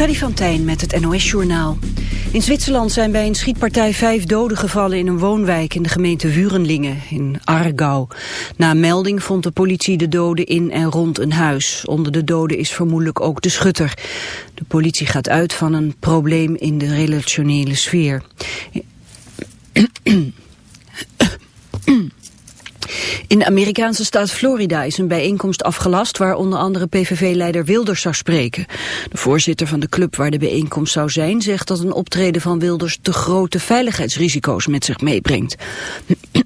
Freddy van Tijn met het NOS-journaal. In Zwitserland zijn bij een schietpartij vijf doden gevallen in een woonwijk in de gemeente Wurenlingen in Aargau. Na melding vond de politie de doden in en rond een huis. Onder de doden is vermoedelijk ook de schutter. De politie gaat uit van een probleem in de relationele sfeer. In de Amerikaanse staat Florida is een bijeenkomst afgelast waar onder andere PVV-leider Wilders zou spreken. De voorzitter van de club waar de bijeenkomst zou zijn zegt dat een optreden van Wilders te grote veiligheidsrisico's met zich meebrengt.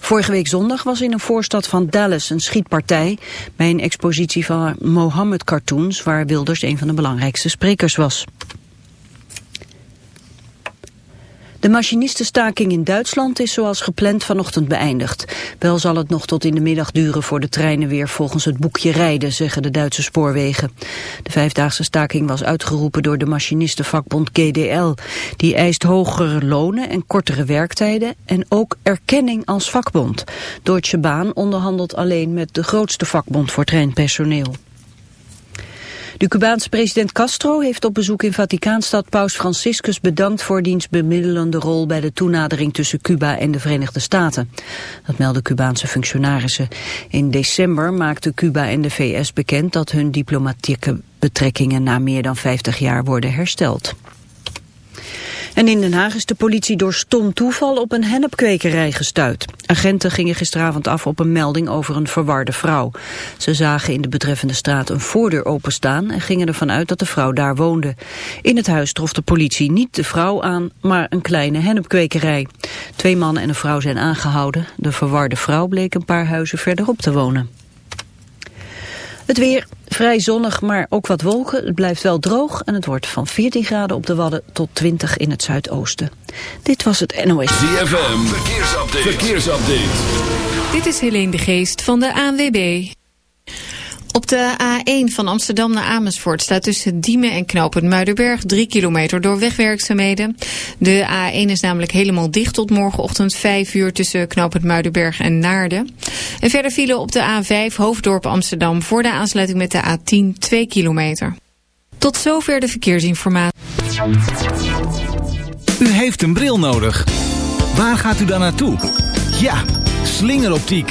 Vorige week zondag was in een voorstad van Dallas een schietpartij bij een expositie van Mohammed-cartoons waar Wilders een van de belangrijkste sprekers was. De machinistenstaking in Duitsland is zoals gepland vanochtend beëindigd. Wel zal het nog tot in de middag duren voor de treinen weer volgens het boekje rijden, zeggen de Duitse spoorwegen. De vijfdaagse staking was uitgeroepen door de machinistenvakbond GDL. Die eist hogere lonen en kortere werktijden en ook erkenning als vakbond. Deutsche Bahn onderhandelt alleen met de grootste vakbond voor treinpersoneel. De Cubaanse president Castro heeft op bezoek in Vaticaanstad Paus Franciscus bedankt voor diens bemiddelende rol bij de toenadering tussen Cuba en de Verenigde Staten. Dat melden Cubaanse functionarissen. In december maakten Cuba en de VS bekend dat hun diplomatieke betrekkingen na meer dan 50 jaar worden hersteld. En in Den Haag is de politie door stom toeval op een hennepkwekerij gestuurd. Agenten gingen gisteravond af op een melding over een verwarde vrouw. Ze zagen in de betreffende straat een voordeur openstaan en gingen ervan uit dat de vrouw daar woonde. In het huis trof de politie niet de vrouw aan, maar een kleine hennepkwekerij. Twee mannen en een vrouw zijn aangehouden. De verwarde vrouw bleek een paar huizen verderop te wonen. Het weer vrij zonnig, maar ook wat wolken. Het blijft wel droog en het wordt van 14 graden op de Wadden tot 20 in het zuidoosten. Dit was het NOS. ZFM, verkeersupdate. verkeersupdate. Dit is Helene de Geest van de ANWB. Op de A1 van Amsterdam naar Amersfoort staat tussen Diemen en Knoopend Muidenberg 3 kilometer door wegwerkzaamheden. De A1 is namelijk helemaal dicht tot morgenochtend 5 uur tussen Knoopend Muidenberg en Naarden. En verder vielen op de A5 Hoofddorp Amsterdam voor de aansluiting met de A10 2 kilometer. Tot zover de verkeersinformatie. U heeft een bril nodig. Waar gaat u dan naartoe? Ja, slingeroptiek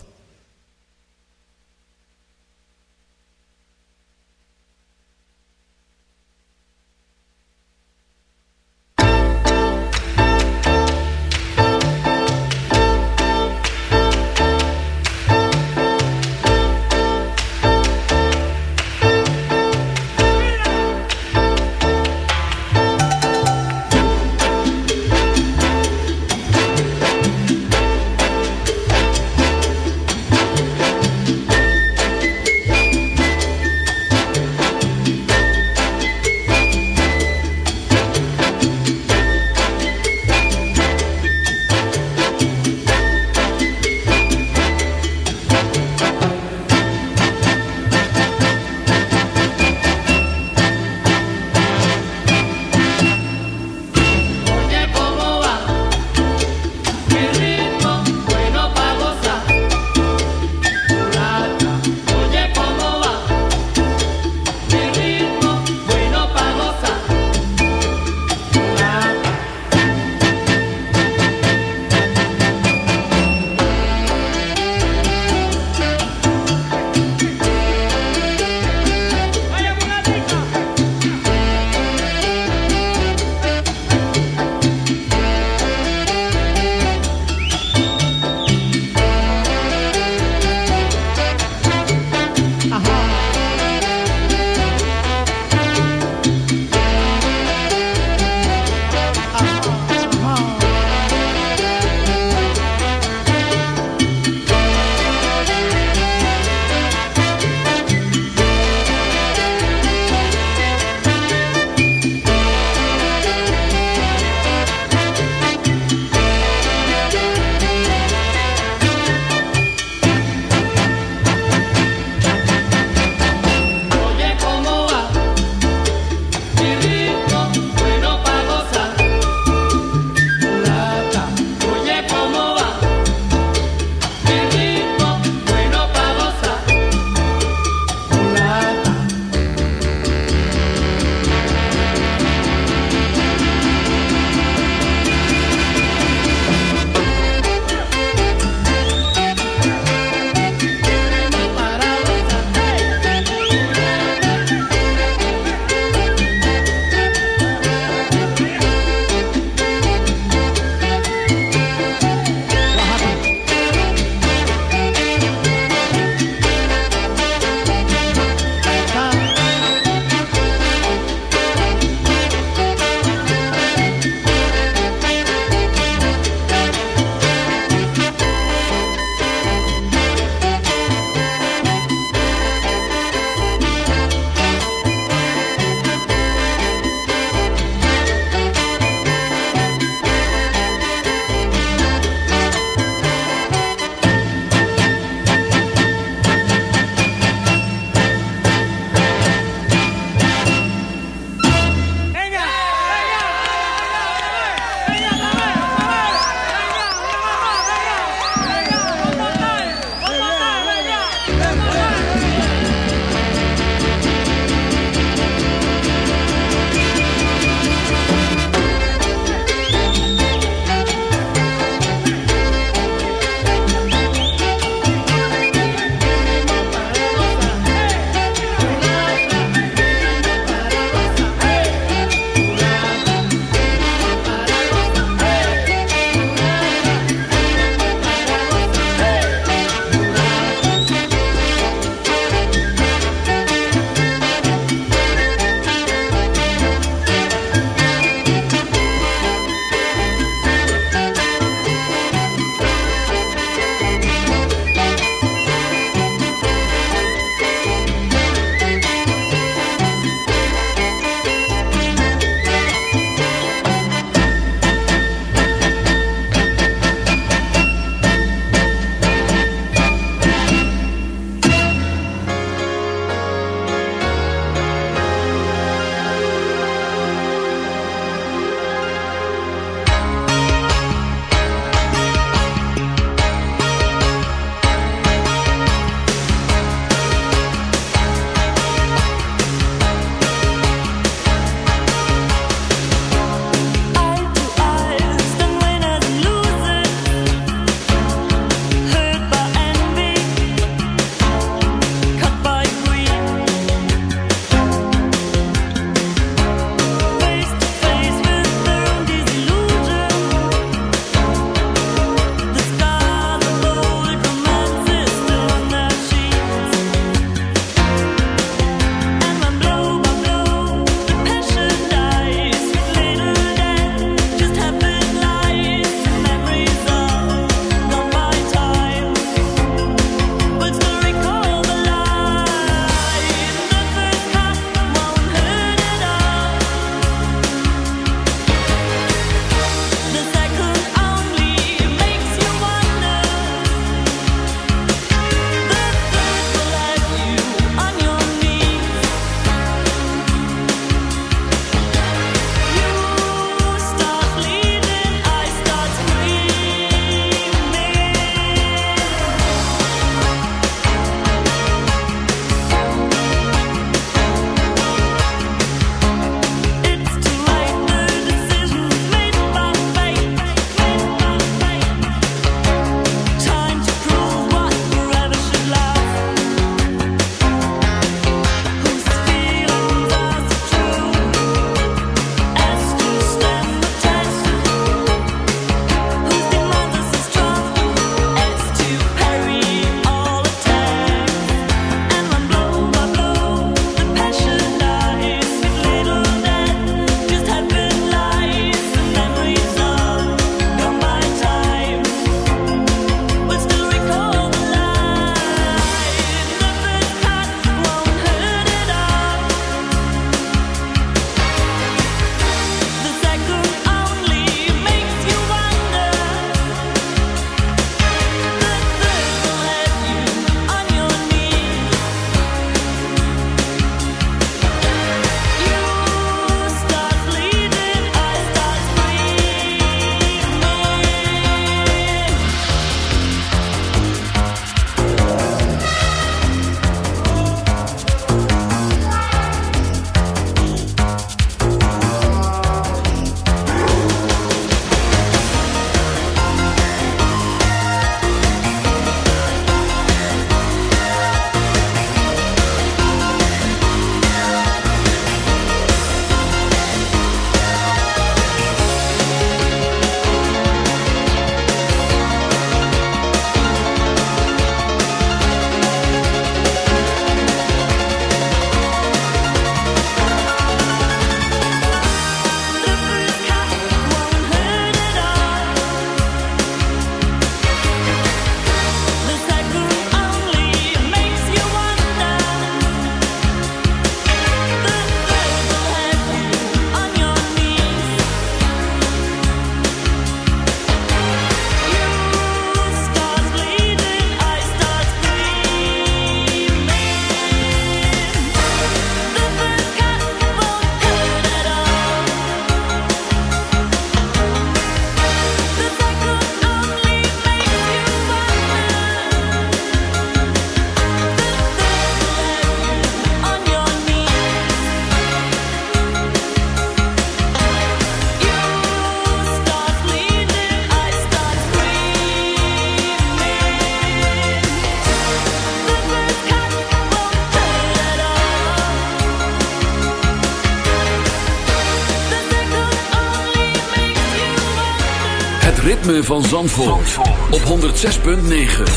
ritme van Zandvoort, op 106.9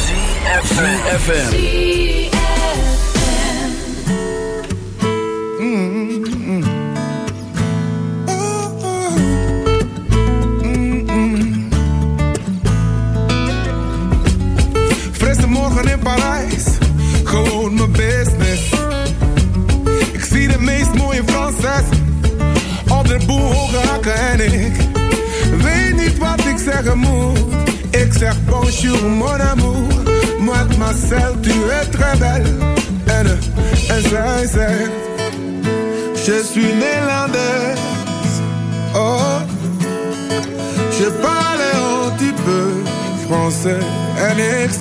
CFFM mm -hmm. morgen in Parijs, gewoon mijn business Ik zie de meest mooie Franses Op de en ik Depuis toi, tu que amour et que c'est bon sur mon amour. Moi, Marcel, tu es très belle. N, S, S, Je suis néerlandaise. Oh, je parle un petit peu français. N, X,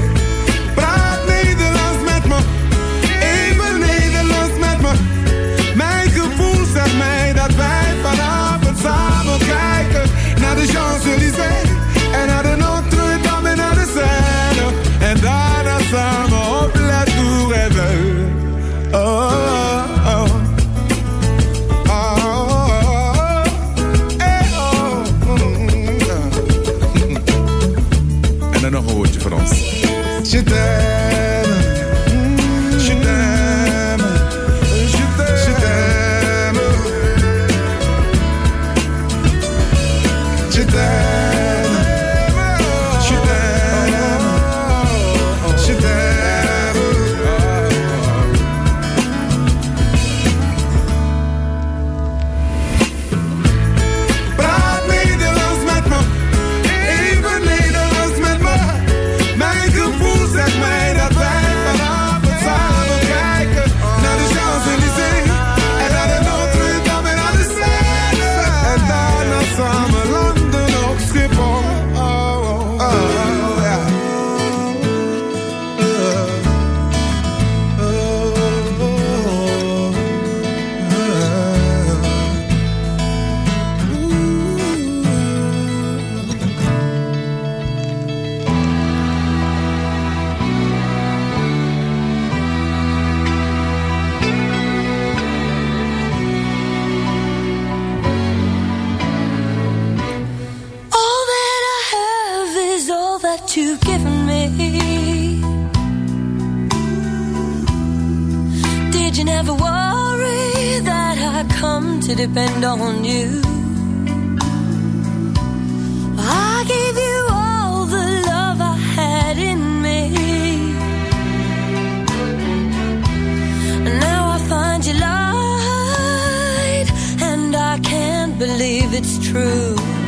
if it's true.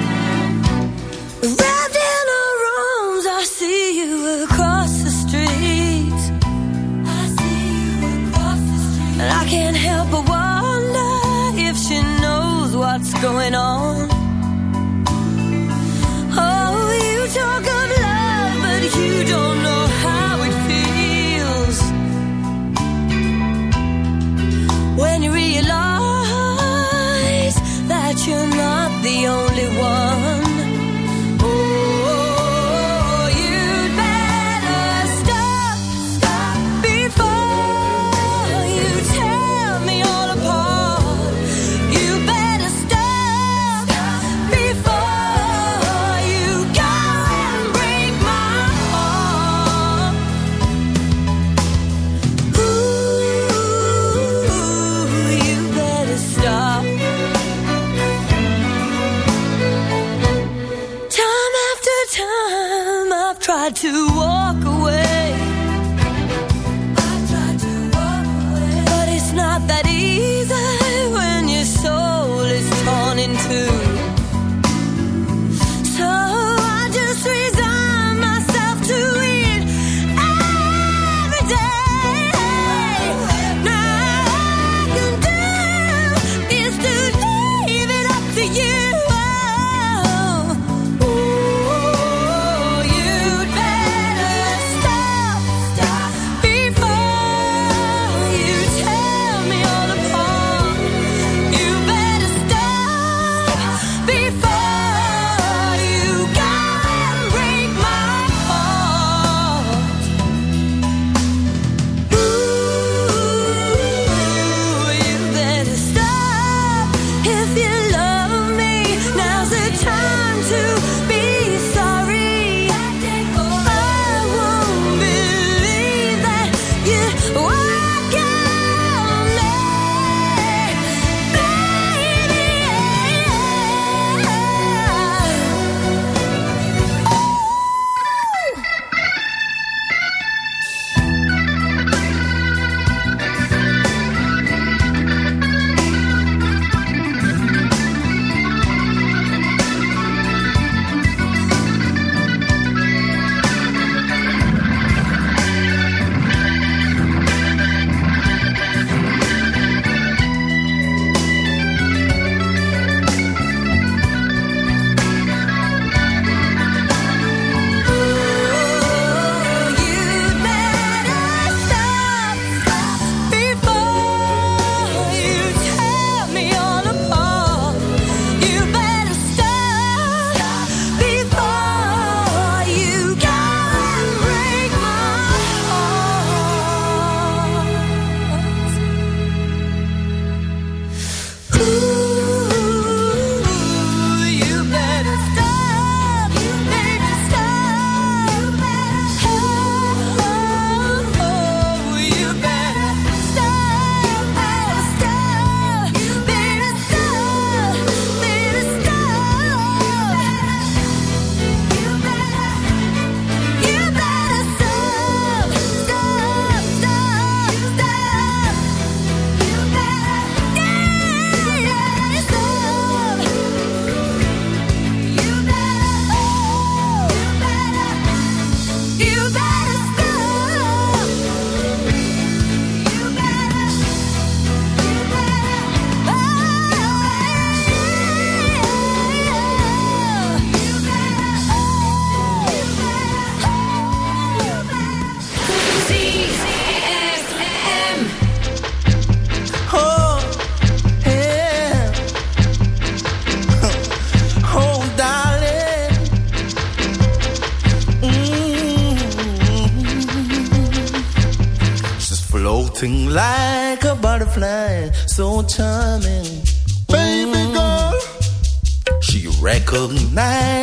So charming. Baby mm. girl, she recognized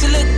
makes look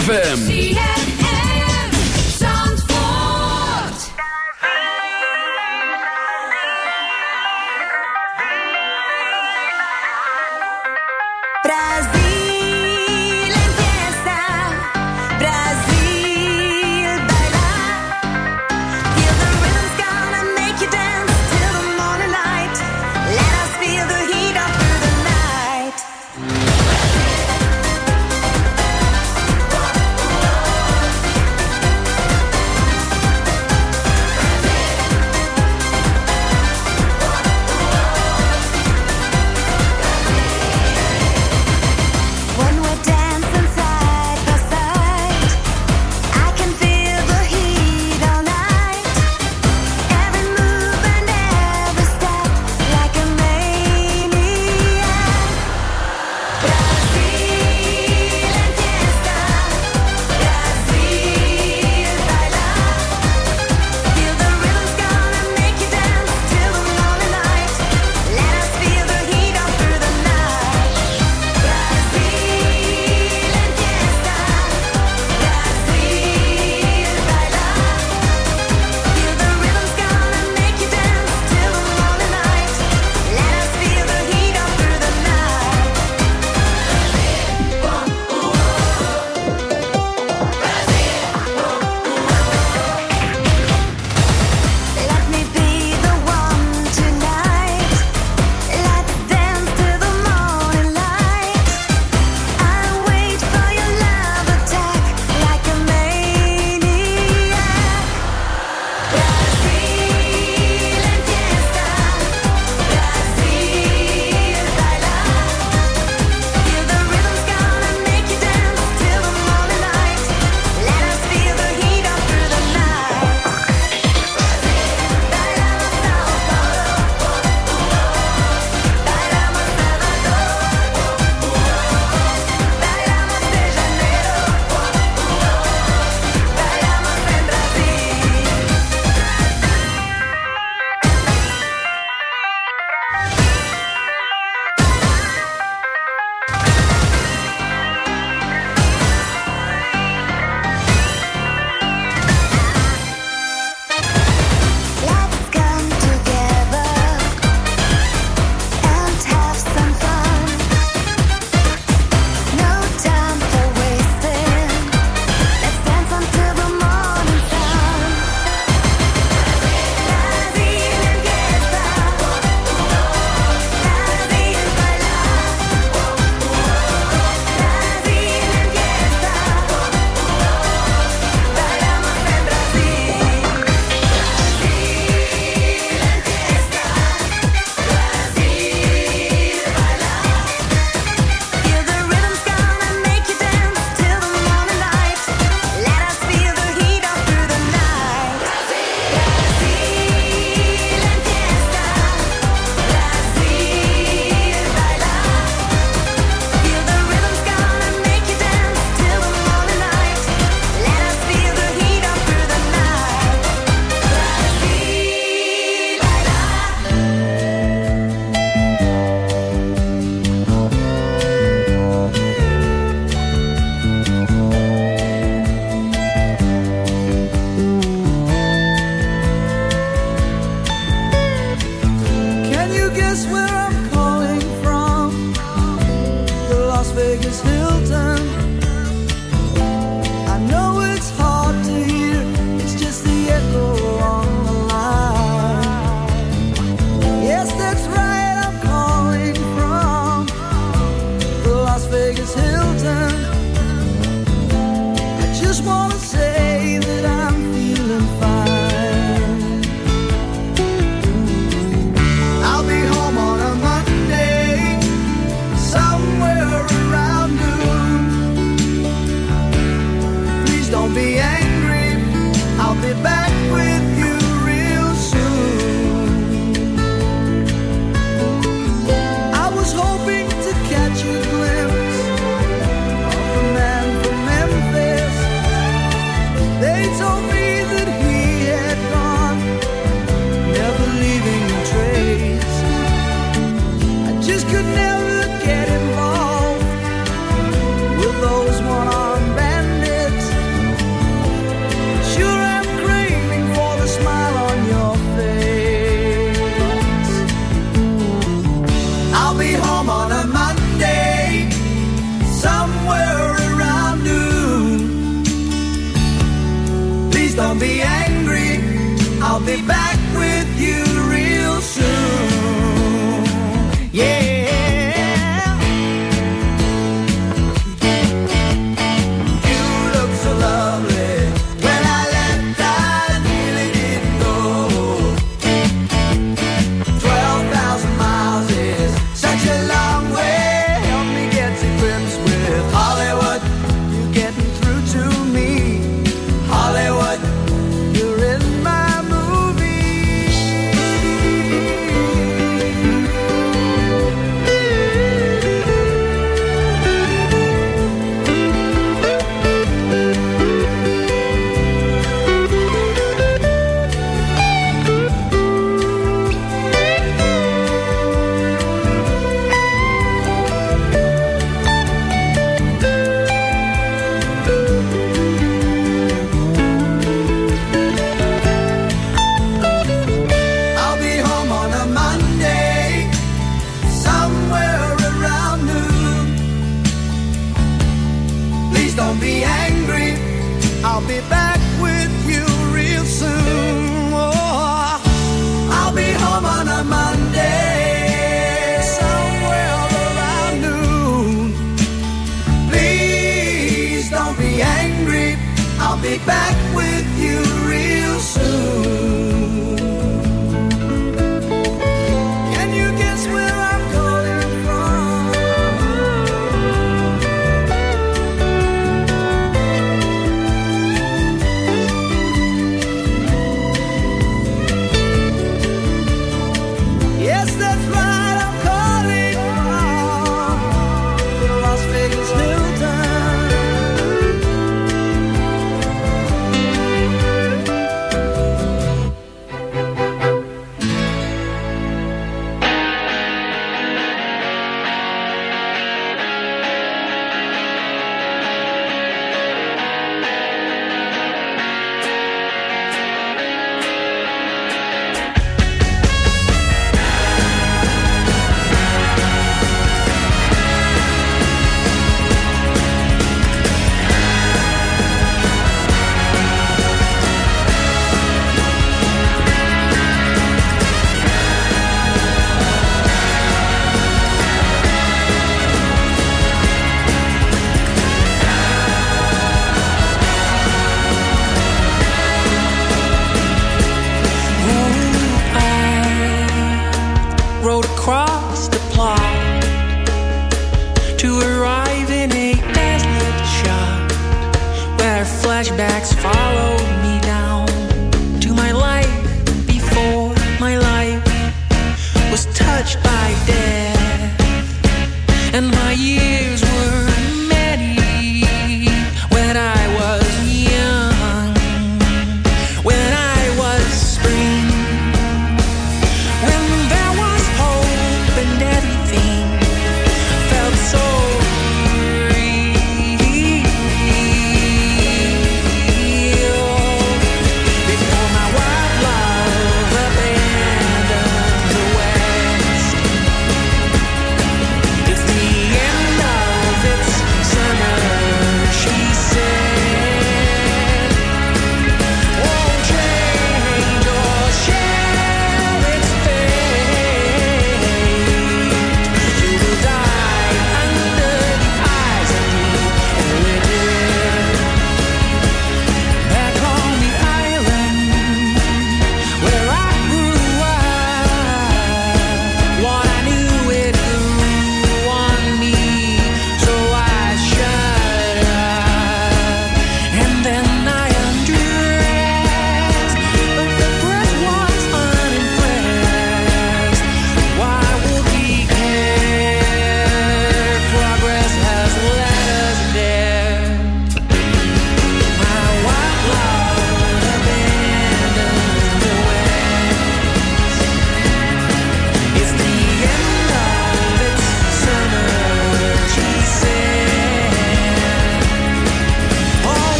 ZFM.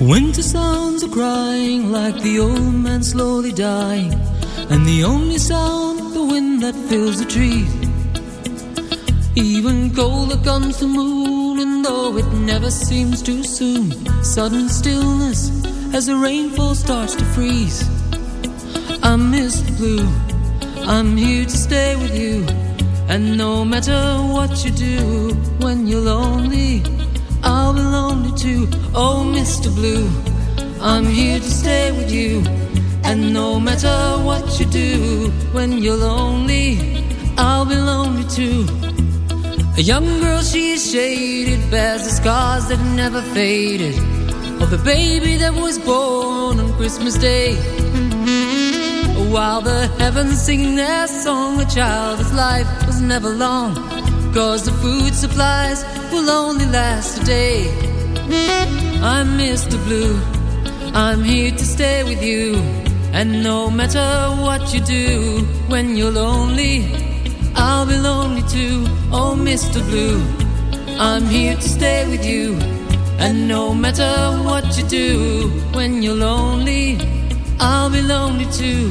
Winter sounds are crying like the old man slowly dying, and the only sound the wind that fills the trees. Even colder comes the moon, and though it never seems too soon, sudden stillness as the rainfall starts to freeze. I miss the blue, I'm here to stay with you, and no matter what you do when you're lonely, I'll be lonely too. Oh, Mr. Blue, I'm here to stay with you, and no matter what you do when you're lonely, I'll be lonely too. A young girl, she is shaded, bears the scars that never faded of the baby that was born on Christmas Day. While the heavens sing their song, a child's life was never long, cause the food supplies will only last a day. I'm Mr. Blue, I'm here to stay with you, and no matter what you do when you're lonely. I'll be lonely too, oh Mr. Blue. I'm here to stay with you, and no matter what you do when you're lonely, I'll be lonely too.